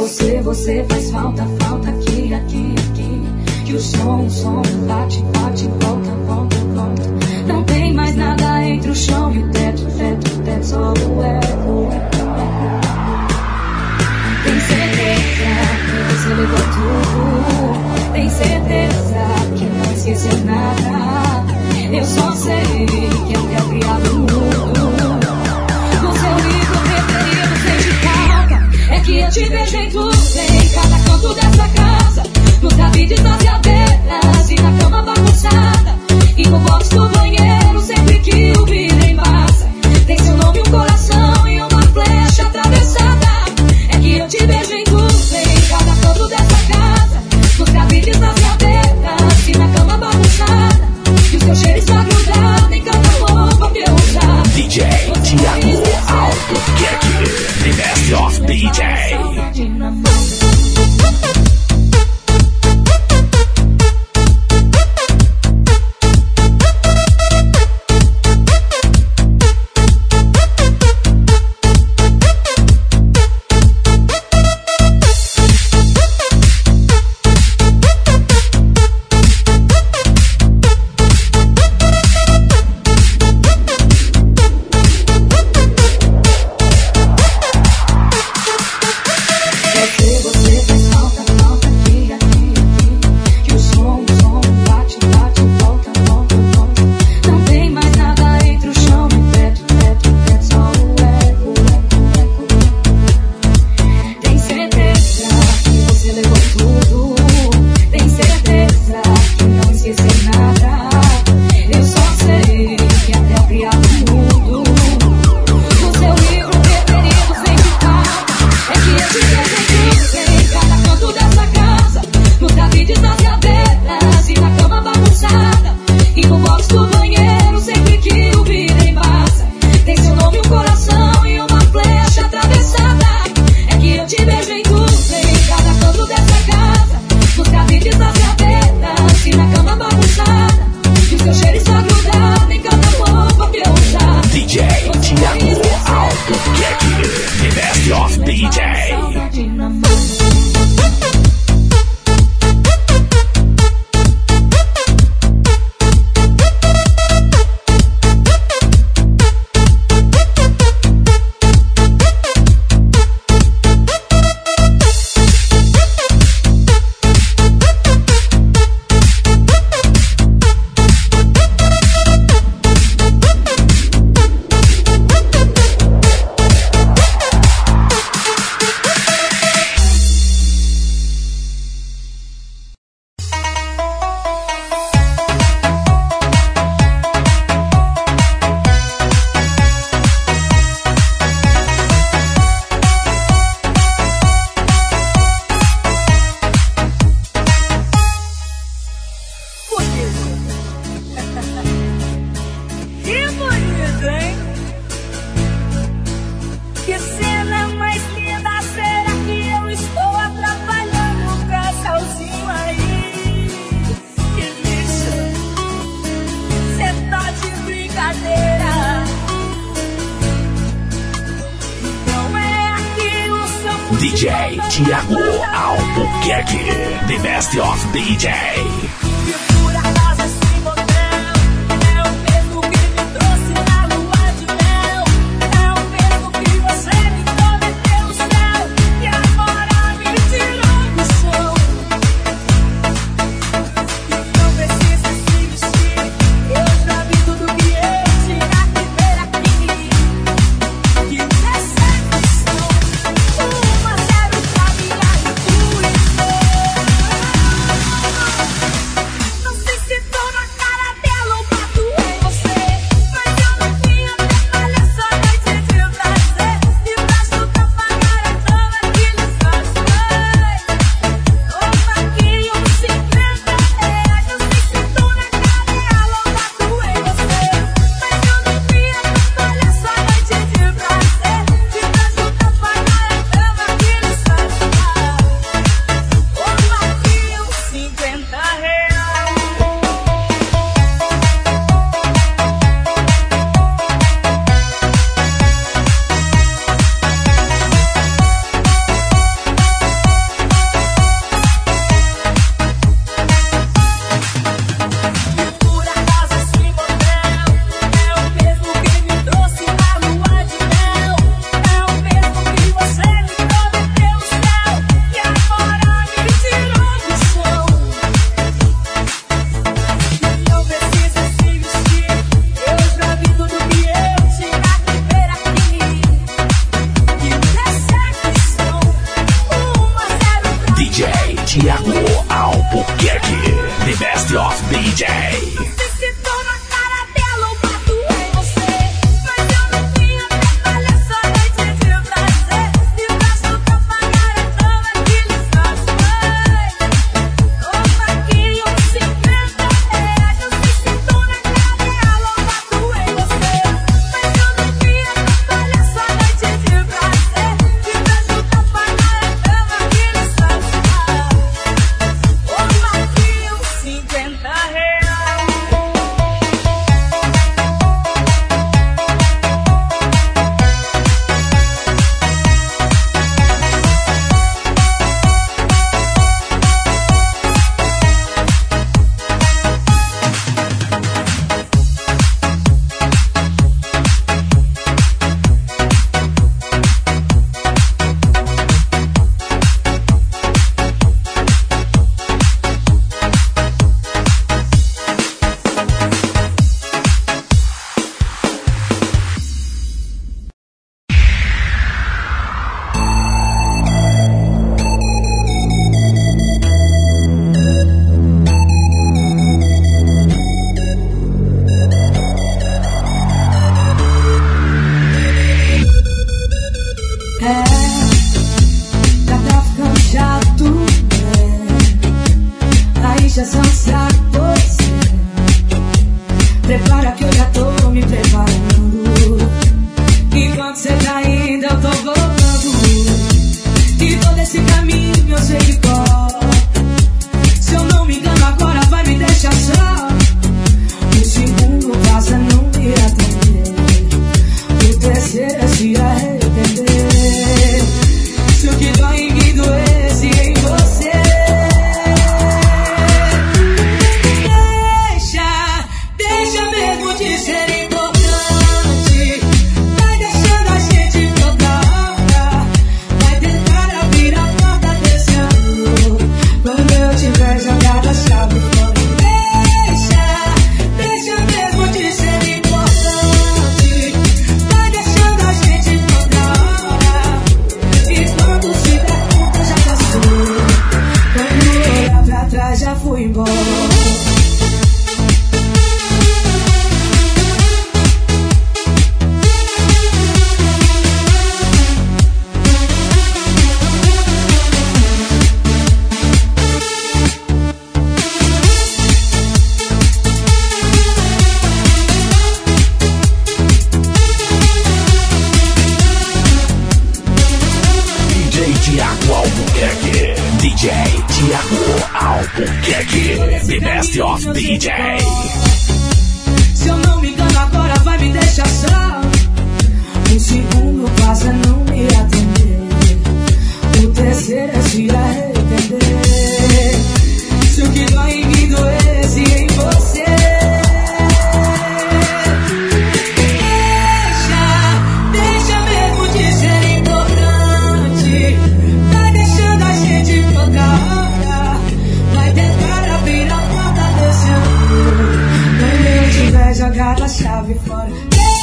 você, você faz falta, falta aqui, aqui, aqui. Que o som, o som bate, bate, volta, volta, volta. Não tem mais nada entre o chão e o teto, teto, teto, só o eco. Tem certeza que você levou tudo. Tem certeza que não esqueceu nada. Eu só sei. que eu te vejo em tudo em cada canto dessa casa. No cabide das cadeiras e na cama bagunçada. E no box tudo DJ Tiago Albuquerque. The best of DJ. esse caminho, gente. jogar a chave fora.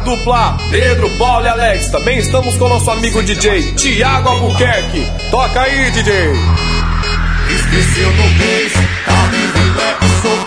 dupla Pedro, Paulo e Alex. Também estamos com nosso amigo DJ Tiago Albuquerque. Toca aí, DJ. Esqueceu do mês, tá vivo, é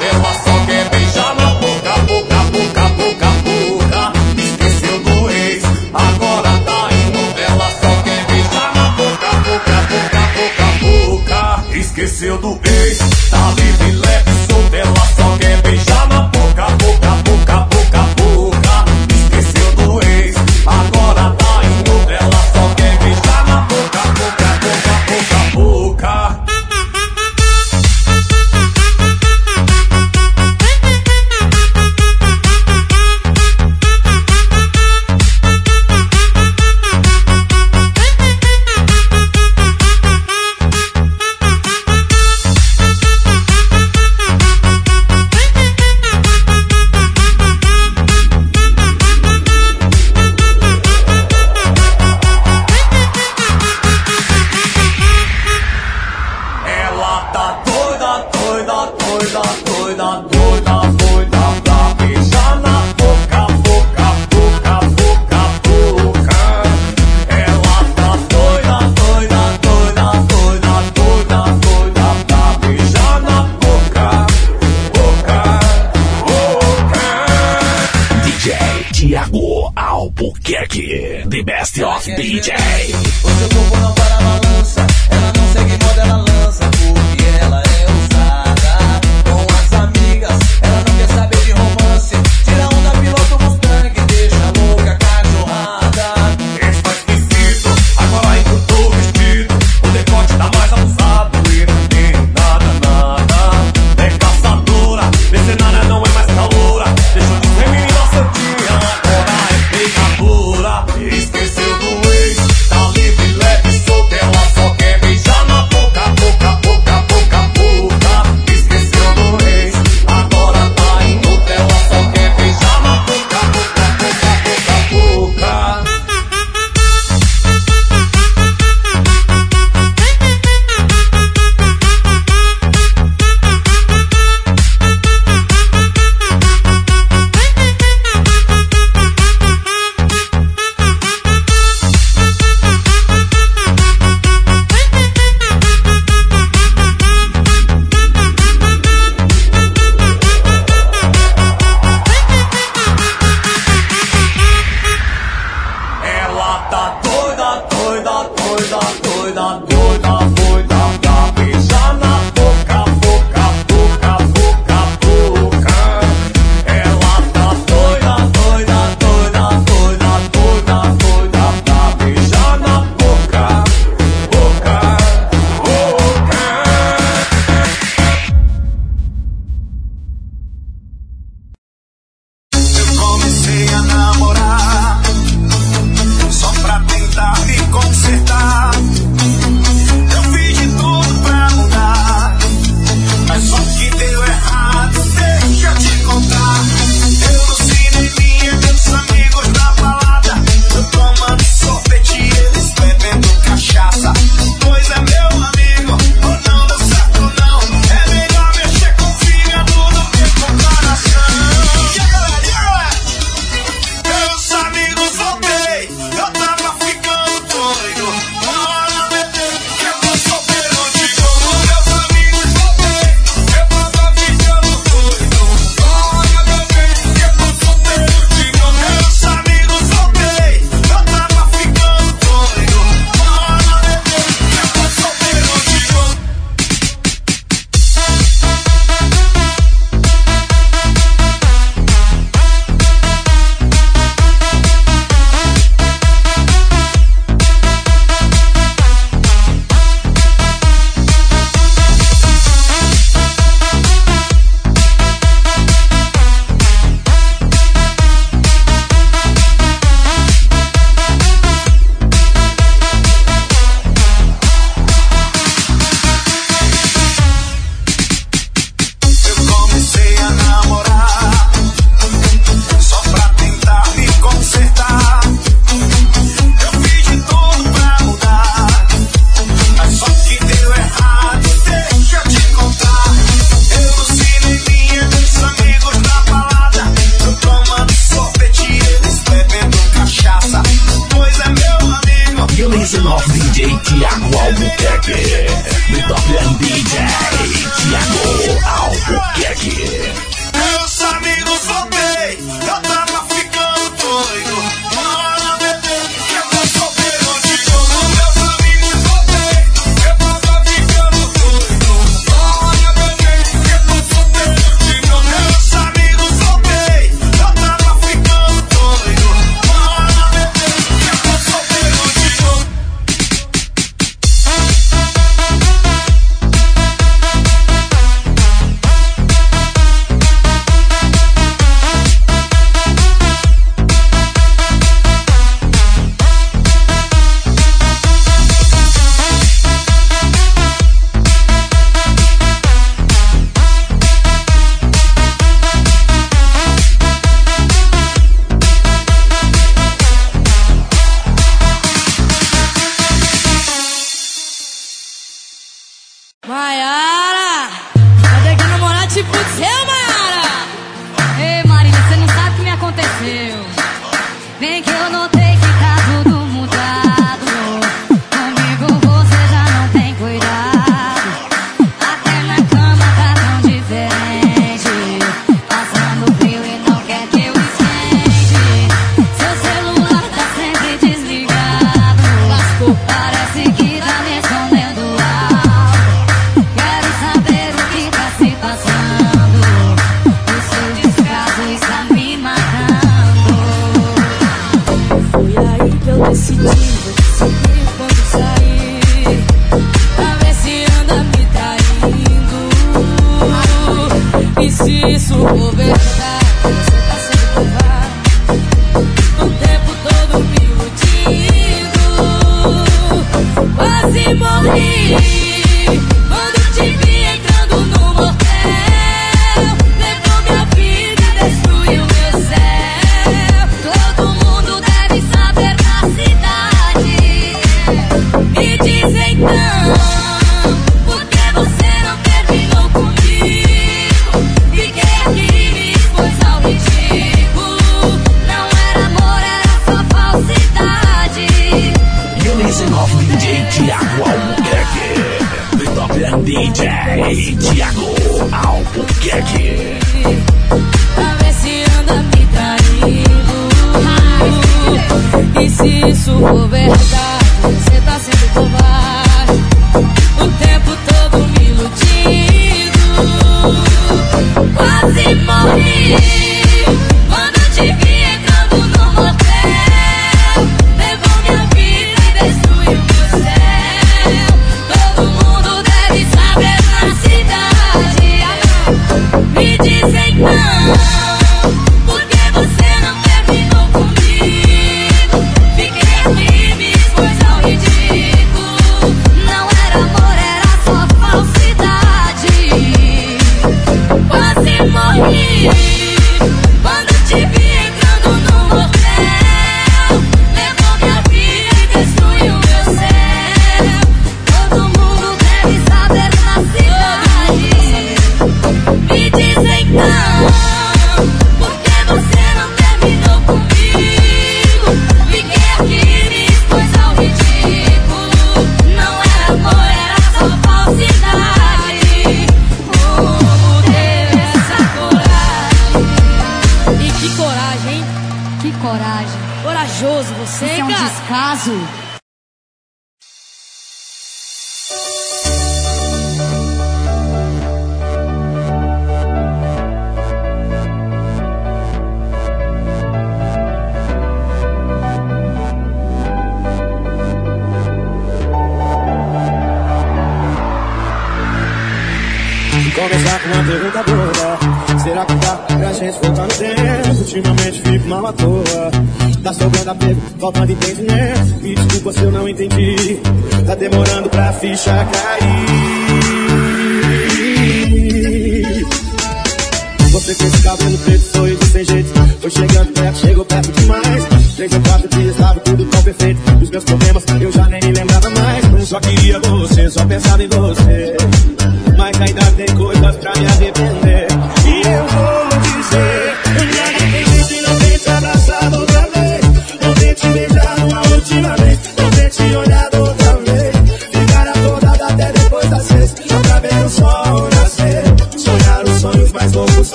pensava em você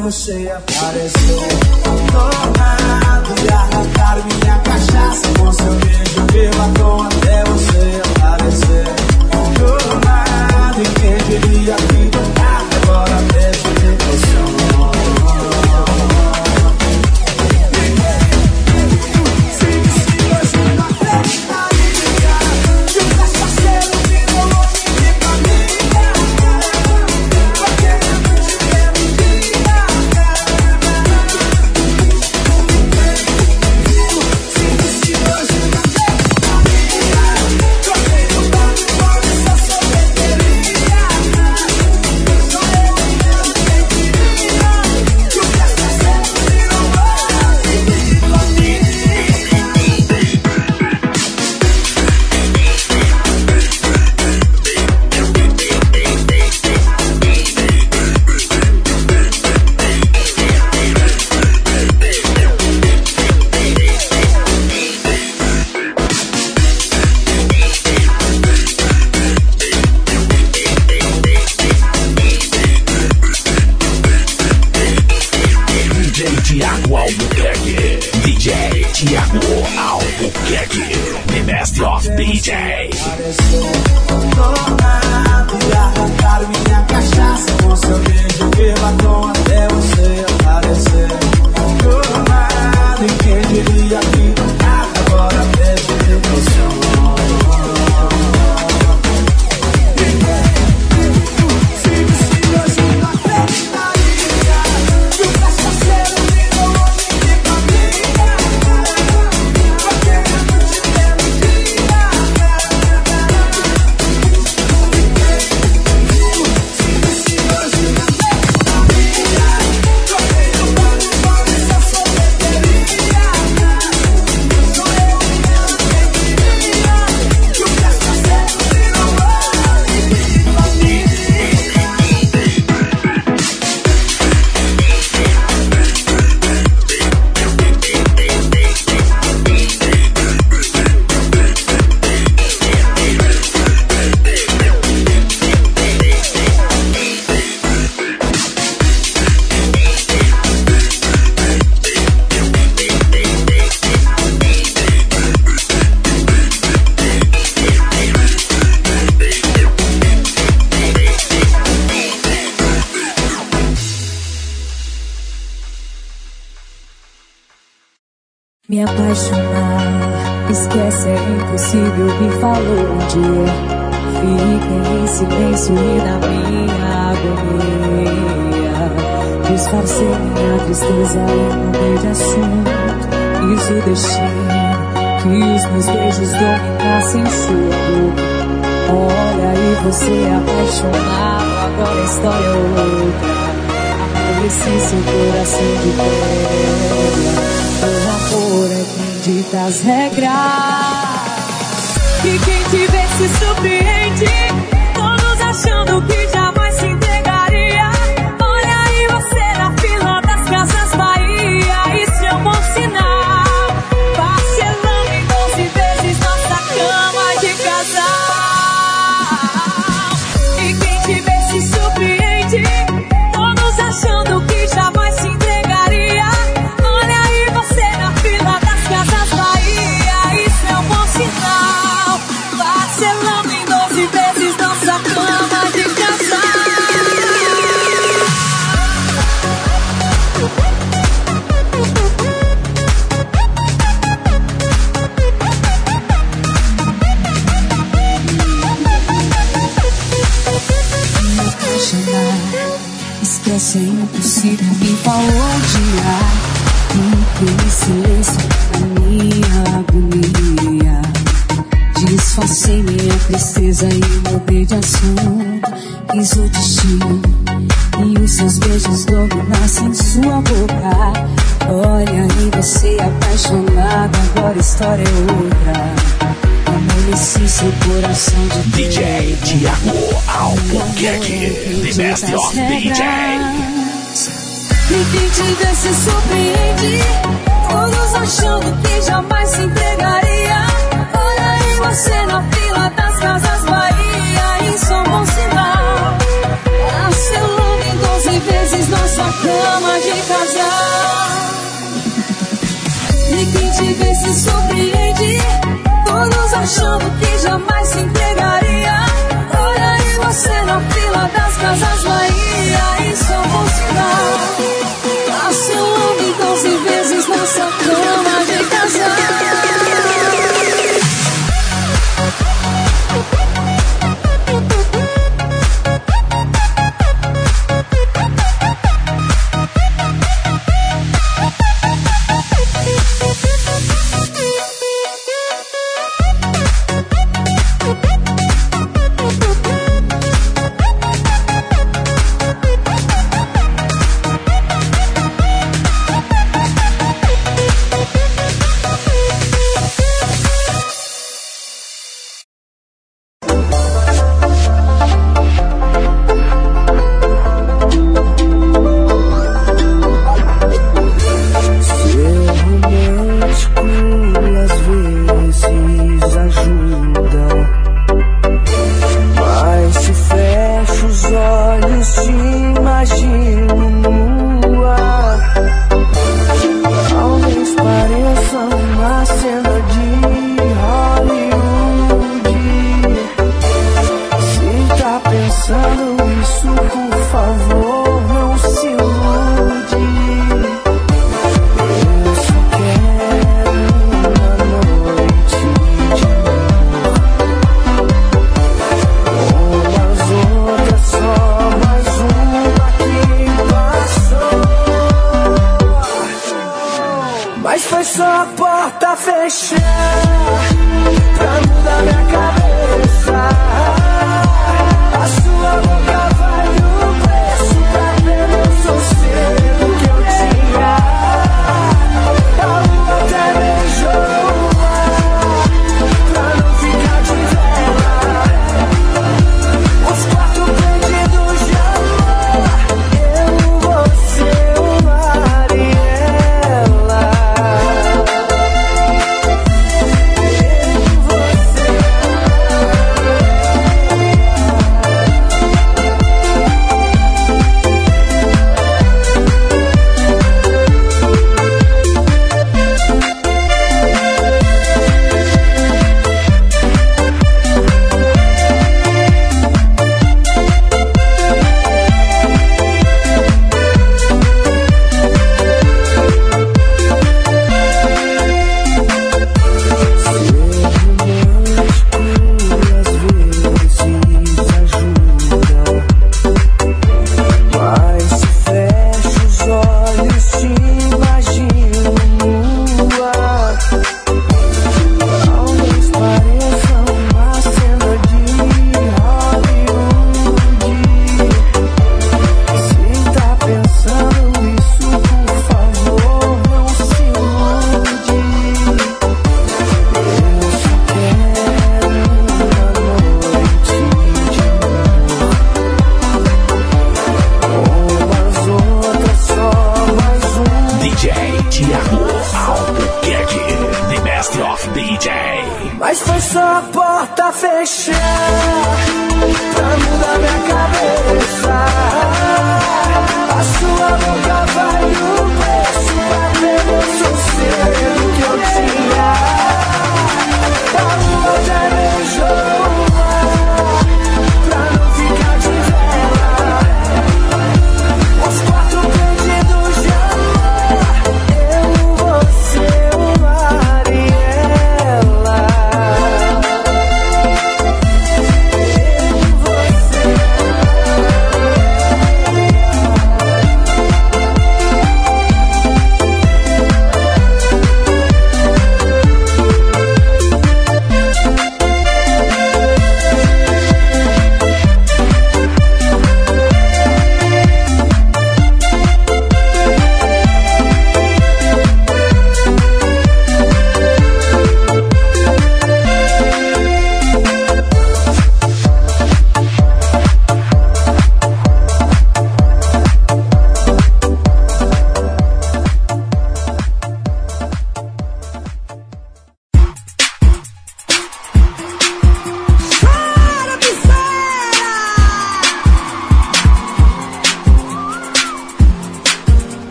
você, você apareceu. Tomado e arrancaram minha cachaça. Com seu beijo, eu à toa até você apareceu, Tomado e quem diria que do agora vejo de você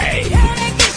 of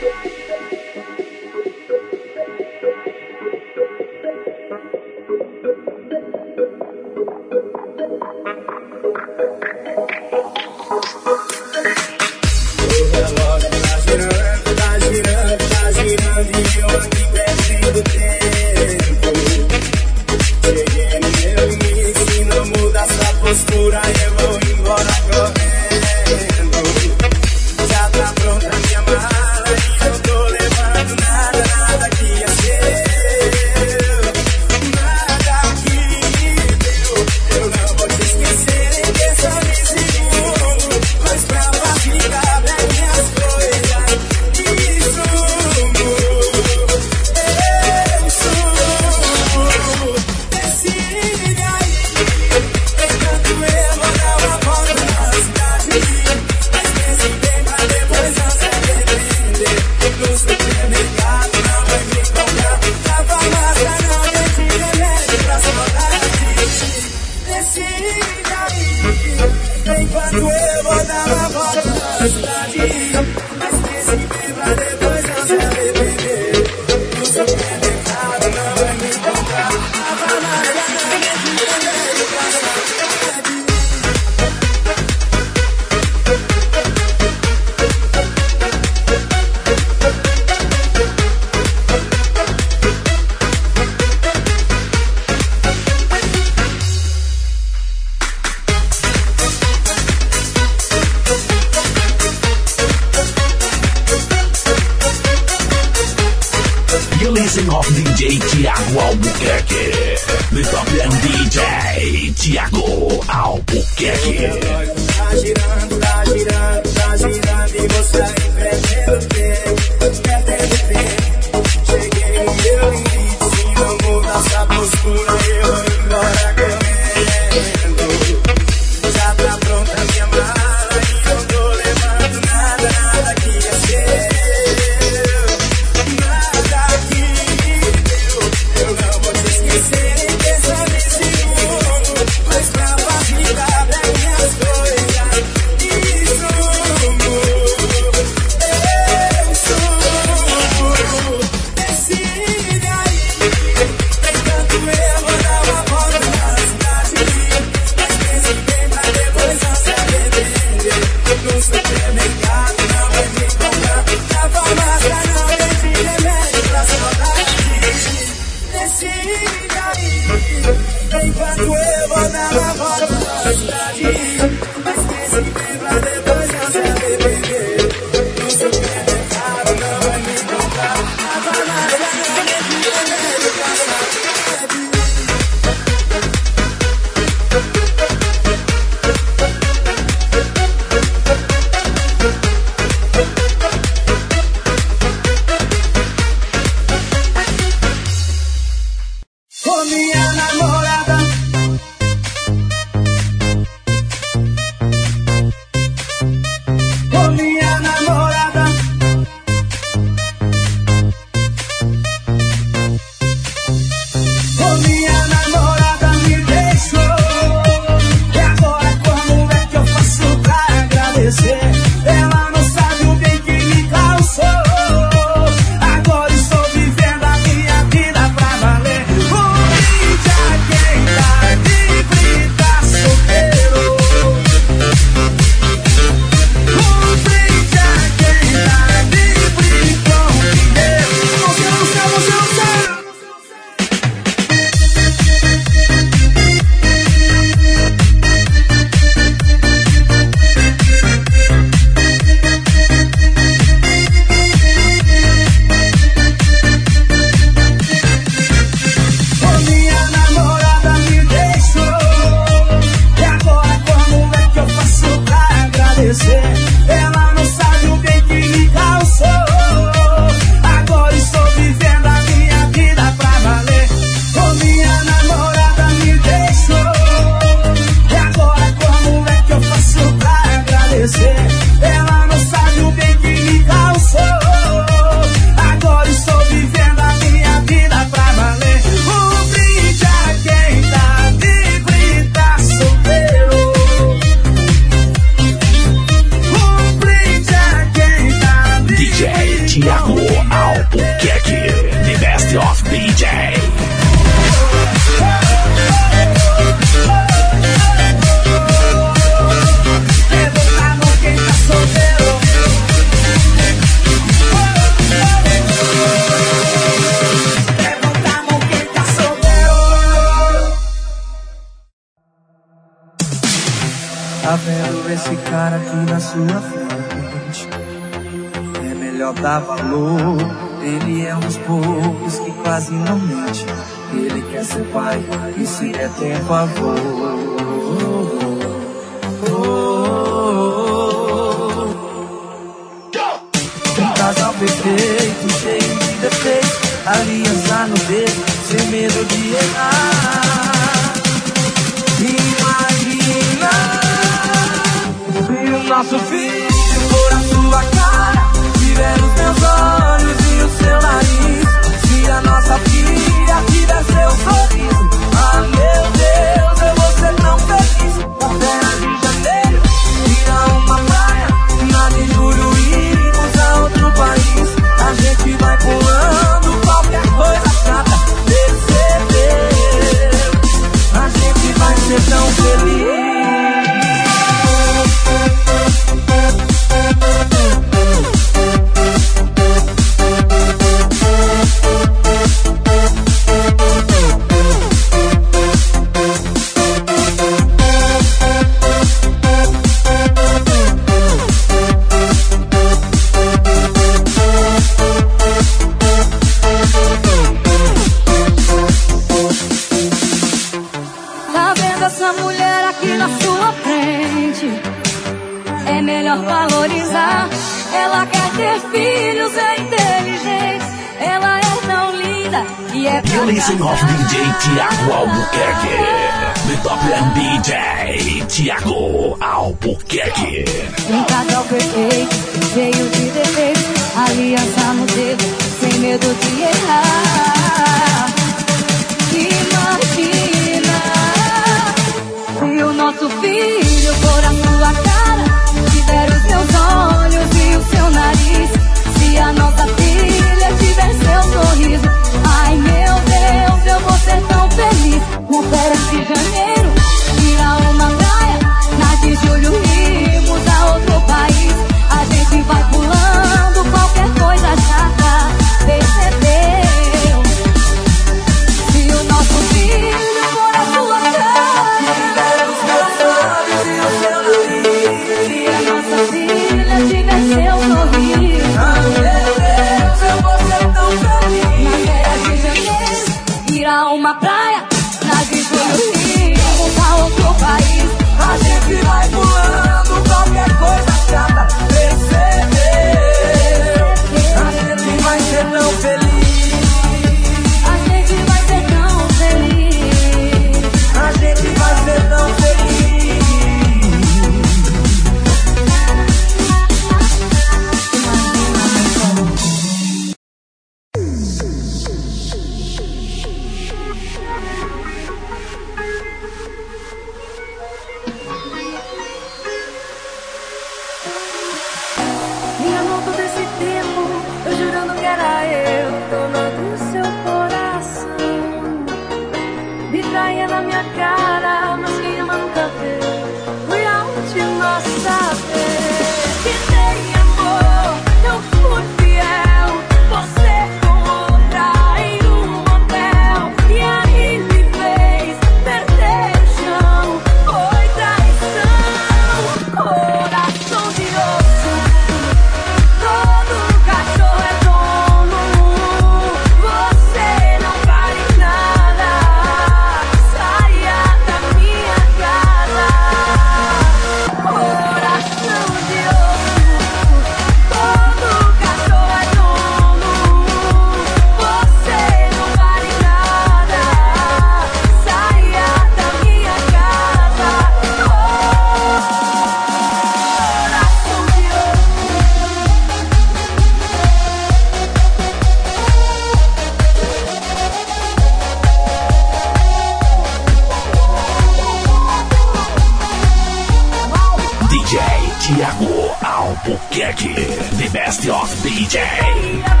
Tech, the best of DJ.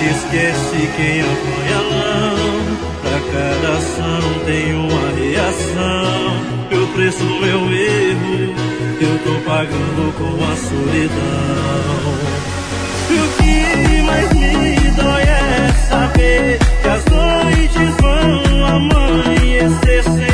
te esquece quem apanha não. Pra cada ação tem uma reação. Meu preço, meu erro, eu tô pagando com a solidão. E o que mais me dói é saber que as noites vão amanhecer sem